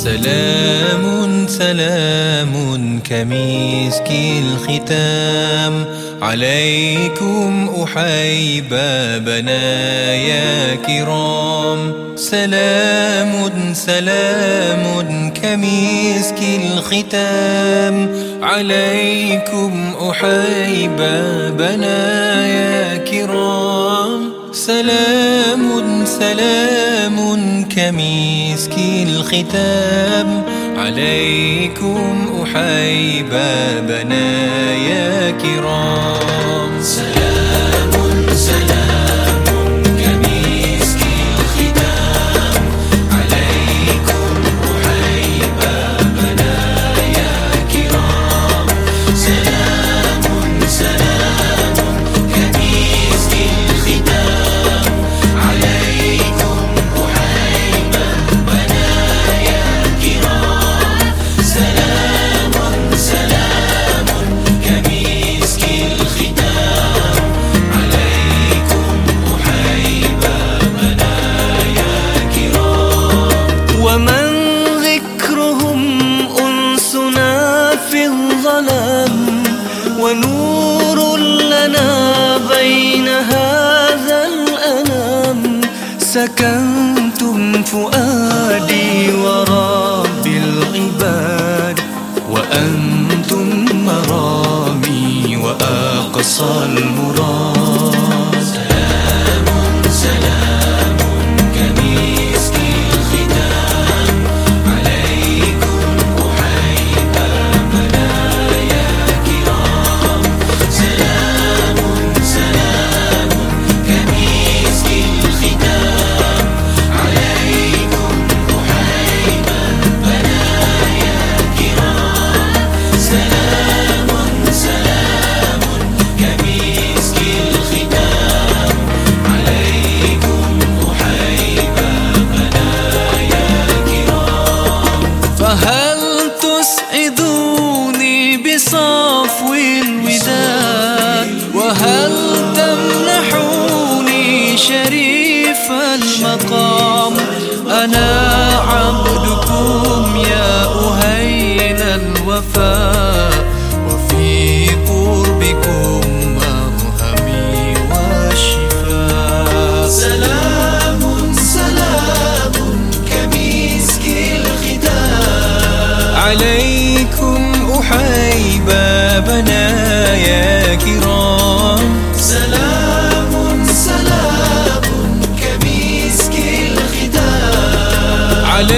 سلام سلام كمسك الختام. عليكم أحيي بابنا يا كرام. سلام سلام كمسك الختام. عليكم أحيي بابنا يا كرام. سلام سلام كمسك الختام. عليكم أحيي بنايا كرام. سكنتم فؤادي ورب العباد وأنتم مرامي وأقصى المراد Listen.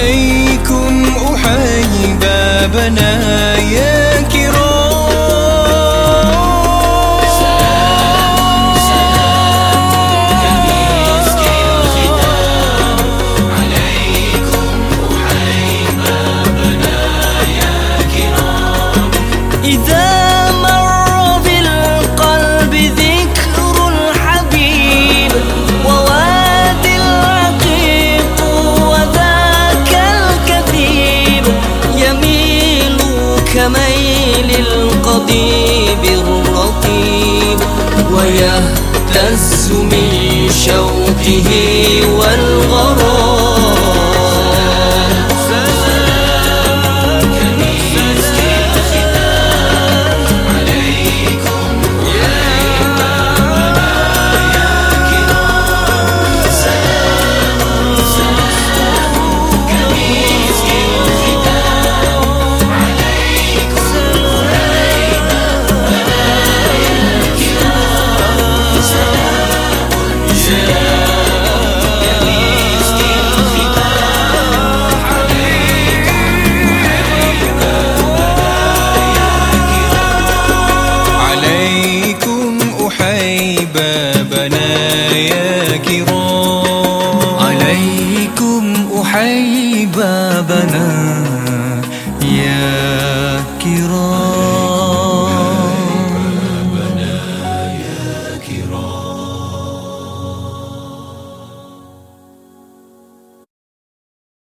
عليكم أحيي بابنا يا يهتز من شوقه ولا